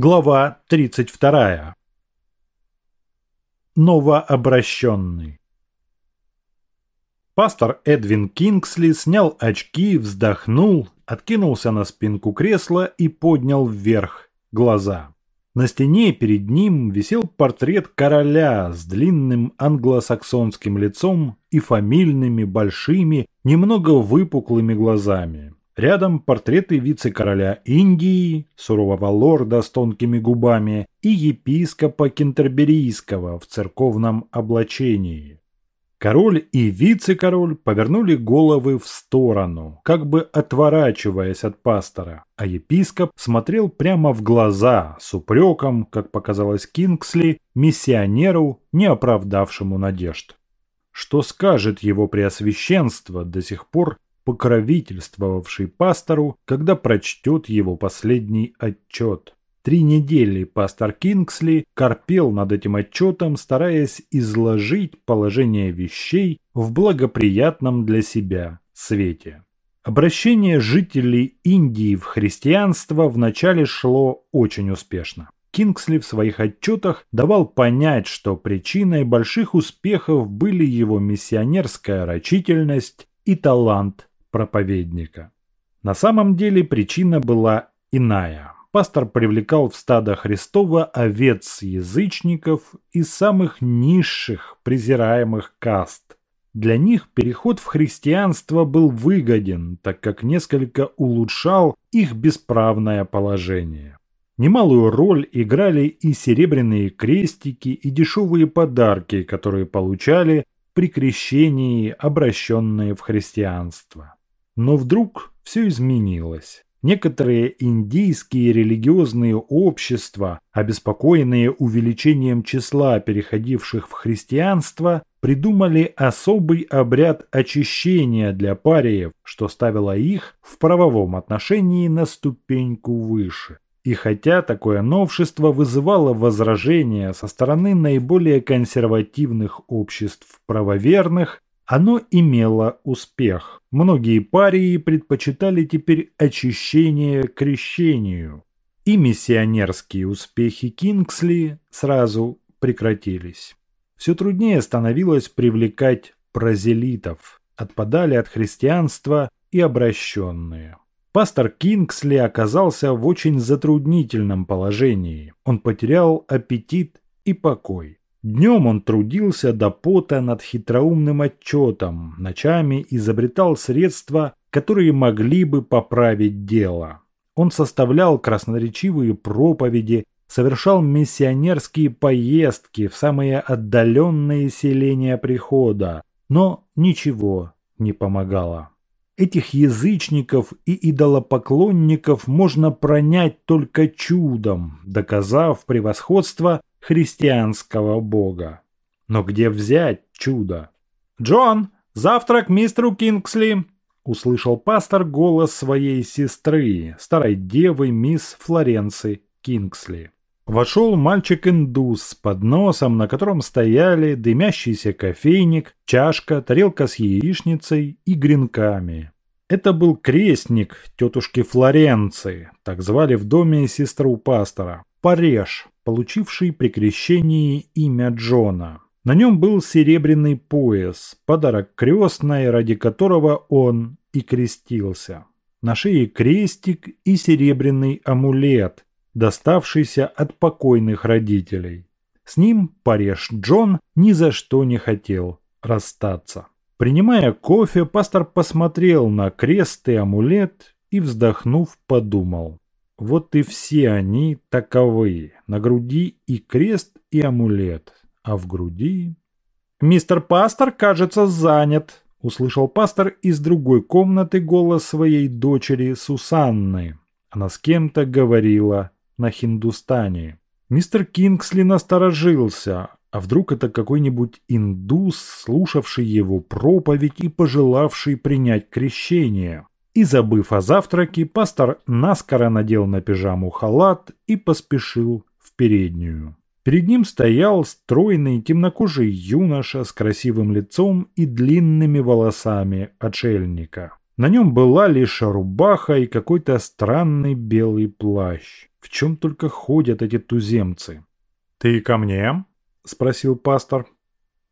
Глава 32. Новообращенный. Пастор Эдвин Кингсли снял очки, вздохнул, откинулся на спинку кресла и поднял вверх глаза. На стене перед ним висел портрет короля с длинным англосаксонским лицом и фамильными большими, немного выпуклыми глазами. Рядом портреты вице-короля Индии, сурового лорда с тонкими губами и епископа Кентерберийского в церковном облачении. Король и вице-король повернули головы в сторону, как бы отворачиваясь от пастора, а епископ смотрел прямо в глаза с упреком, как показалось Кингсли, миссионеру, не оправдавшему надежд. Что скажет его преосвященство, до сих пор покровительствовавший пастору, когда прочтет его последний отчет. Три недели пастор Кингсли корпел над этим отчетом, стараясь изложить положение вещей в благоприятном для себя свете. Обращение жителей Индии в христианство вначале шло очень успешно. Кингсли в своих отчетах давал понять, что причиной больших успехов были его миссионерская рачительность и талант проповедника. На самом деле причина была иная. Пастор привлекал в стадо Христова овец язычников из самых низших презираемых каст. Для них переход в христианство был выгоден, так как несколько улучшал их бесправное положение. Немалую роль играли и серебряные крестики, и дешевые подарки, которые получали при крещении, обращенные в христианство. Но вдруг все изменилось. Некоторые индийские религиозные общества, обеспокоенные увеличением числа переходивших в христианство, придумали особый обряд очищения для париев, что ставило их в правовом отношении на ступеньку выше. И хотя такое новшество вызывало возражения со стороны наиболее консервативных обществ правоверных, оно имело успех. Многие парии предпочитали теперь очищение крещению. И миссионерские успехи Кингсли сразу прекратились. Все труднее становилось привлекать прозелитов. Отпадали от христианства и обращенные. Пастор Кингсли оказался в очень затруднительном положении. Он потерял аппетит и покой. Днем он трудился до пота над хитроумным отчетом, ночами изобретал средства, которые могли бы поправить дело. Он составлял красноречивые проповеди, совершал миссионерские поездки в самые отдаленные селения прихода, но ничего не помогало. Этих язычников и идолопоклонников можно пронять только чудом, доказав превосходство христианского бога. Но где взять чудо? «Джон, завтрак мистеру Кингсли!» услышал пастор голос своей сестры, старой девы мисс Флоренции Кингсли. Вошел мальчик-индус с подносом, на котором стояли дымящийся кофейник, чашка, тарелка с яичницей и гренками. Это был крестник тетушки Флоренции, так звали в доме сестру пастора, Пареж, получивший при крещении имя Джона. На нем был серебряный пояс, подарок крестной, ради которого он и крестился. На шее крестик и серебряный амулет, доставшийся от покойных родителей. С ним Пареж Джон ни за что не хотел расстаться. Принимая кофе, пастор посмотрел на крест и амулет и, вздохнув, подумал. Вот и все они таковы. На груди и крест, и амулет. А в груди... «Мистер Пастор, кажется, занят», — услышал пастор из другой комнаты голос своей дочери Сусанны. Она с кем-то говорила на хиндустане. Мистер Кингсли насторожился. А вдруг это какой-нибудь индус, слушавший его проповедь и пожелавший принять крещение? И забыв о завтраке, пастор наскоро надел на пижаму халат и поспешил в переднюю. Перед ним стоял стройный темнокожий юноша с красивым лицом и длинными волосами отшельника. На нем была лишь рубаха и какой-то странный белый плащ. В чем только ходят эти туземцы. «Ты ко мне?» – спросил пастор.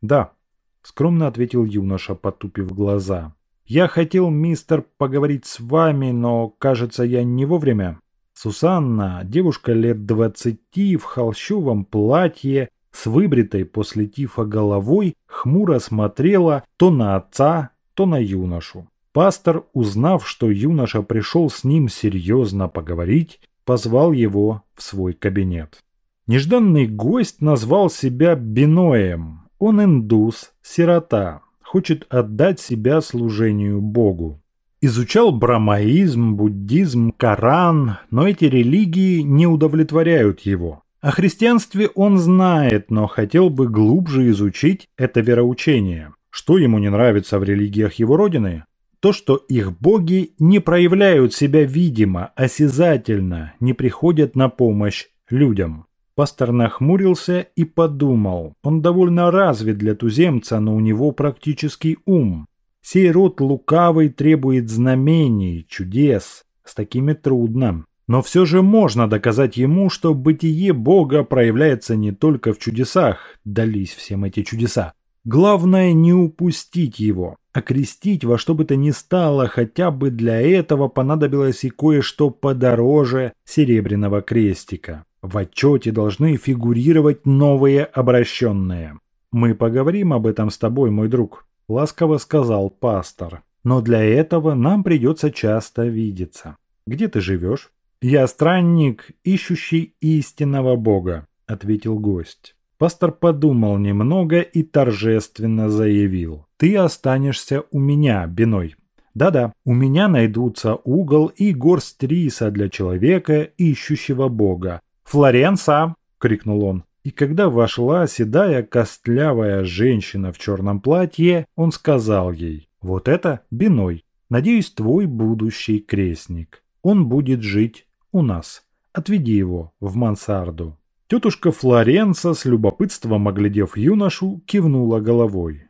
«Да», – скромно ответил юноша, потупив глаза. «Я хотел, мистер, поговорить с вами, но, кажется, я не вовремя». Сусанна, девушка лет двадцати в холщовом платье, с выбритой после тифа головой, хмуро смотрела то на отца, то на юношу. Пастор, узнав, что юноша пришел с ним серьезно поговорить, позвал его в свой кабинет. Нежданный гость назвал себя Биноем. Он индус, сирота, хочет отдать себя служению Богу. Изучал брамаизм, буддизм, Коран, но эти религии не удовлетворяют его. О христианстве он знает, но хотел бы глубже изучить это вероучение. Что ему не нравится в религиях его родины? То, что их боги не проявляют себя видимо, осязательно, не приходят на помощь людям. Пастор нахмурился и подумал. Он довольно развит для туземца, но у него практический ум. Сей род лукавый требует знамений, чудес. С такими трудно. Но все же можно доказать ему, что бытие Бога проявляется не только в чудесах, дались всем эти чудеса. Главное не упустить его, окрестить во что бы то ни стало, хотя бы для этого понадобилось и кое-что подороже серебряного крестика. В отчете должны фигурировать новые обращенные. «Мы поговорим об этом с тобой, мой друг», – ласково сказал пастор. «Но для этого нам придется часто видеться. Где ты живешь?» «Я странник, ищущий истинного Бога», – ответил гость. Пастор подумал немного и торжественно заявил. «Ты останешься у меня, Биной. Да-да, у меня найдутся угол и горсть риса для человека, ищущего Бога. «Флоренса!» – крикнул он. И когда вошла седая костлявая женщина в черном платье, он сказал ей, «Вот это Биной. Надеюсь, твой будущий крестник. Он будет жить у нас. Отведи его в мансарду». Тетушка Флоренса, с любопытством оглядев юношу, кивнула головой.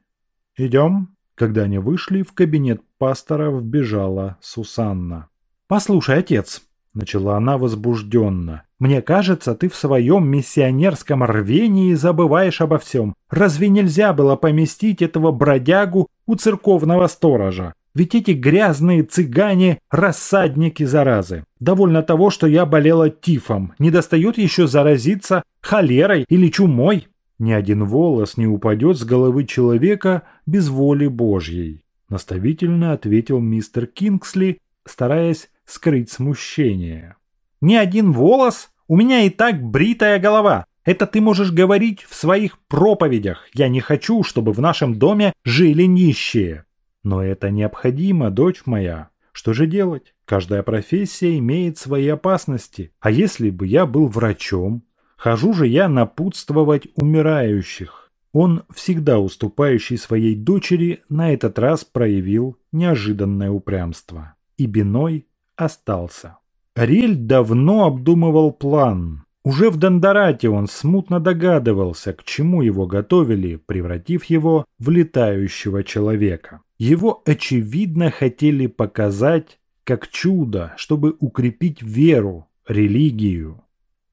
«Идем?» Когда они вышли, в кабинет пастора вбежала Сусанна. «Послушай, отец», – начала она возбужденно, – «мне кажется, ты в своем миссионерском рвении забываешь обо всем. Разве нельзя было поместить этого бродягу у церковного сторожа? Ведь эти грязные цыгане – рассадники заразы. Довольно того, что я болела тифом. Не достает еще заразиться холерой или чумой. Ни один волос не упадет с головы человека без воли Божьей. Наставительно ответил мистер Кингсли, стараясь скрыть смущение. «Ни один волос? У меня и так бритая голова. Это ты можешь говорить в своих проповедях. Я не хочу, чтобы в нашем доме жили нищие. Но это необходимо, дочь моя. Что же делать? Каждая профессия имеет свои опасности. А если бы я был врачом? Хожу же я напутствовать умирающих. Он, всегда уступающий своей дочери, на этот раз проявил неожиданное упрямство. И Биной остался. Ариэль давно обдумывал план. Уже в Дондорате он смутно догадывался, к чему его готовили, превратив его в летающего человека. Его, очевидно, хотели показать как чудо, чтобы укрепить веру, религию.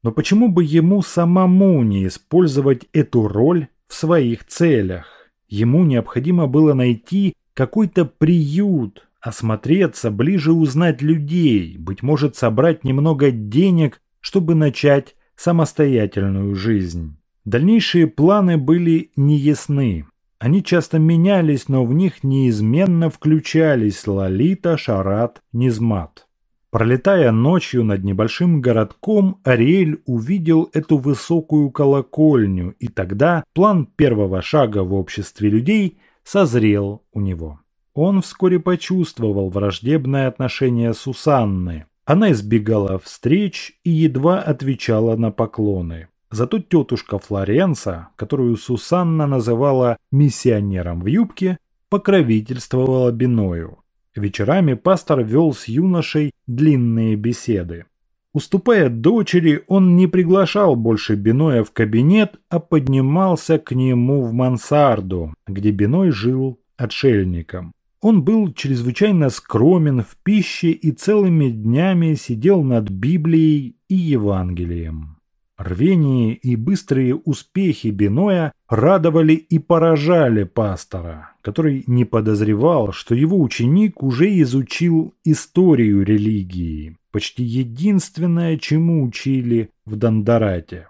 Но почему бы ему самому не использовать эту роль в своих целях? Ему необходимо было найти какой-то приют, осмотреться, ближе узнать людей, быть может собрать немного денег, чтобы начать самостоятельную жизнь. Дальнейшие планы были неясны. Они часто менялись, но в них неизменно включались Лолита, Шарат, Низмат. Пролетая ночью над небольшим городком, Ариэль увидел эту высокую колокольню, и тогда план первого шага в обществе людей созрел у него. Он вскоре почувствовал враждебное отношение Сусанны. Она избегала встреч и едва отвечала на поклоны. Зато тетушка Флоренса, которую Сусанна называла «миссионером в юбке», покровительствовала Биною. Вечерами пастор вел с юношей длинные беседы. Уступая дочери, он не приглашал больше Биноя в кабинет, а поднимался к нему в мансарду, где Биной жил отшельником. Он был чрезвычайно скромен в пище и целыми днями сидел над Библией и Евангелием. Рвение и быстрые успехи Биноя радовали и поражали пастора, который не подозревал, что его ученик уже изучил историю религии, почти единственное, чему учили в Дандарате.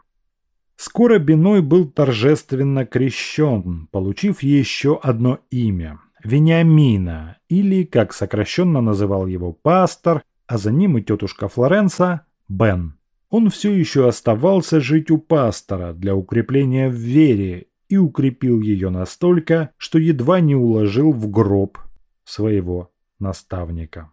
Скоро Биной был торжественно крещен, получив еще одно имя – Вениамина, или, как сокращенно называл его пастор, а за ним и тетушка Флоренса – Бен. Он все еще оставался жить у пастора для укрепления в вере и укрепил ее настолько, что едва не уложил в гроб своего наставника.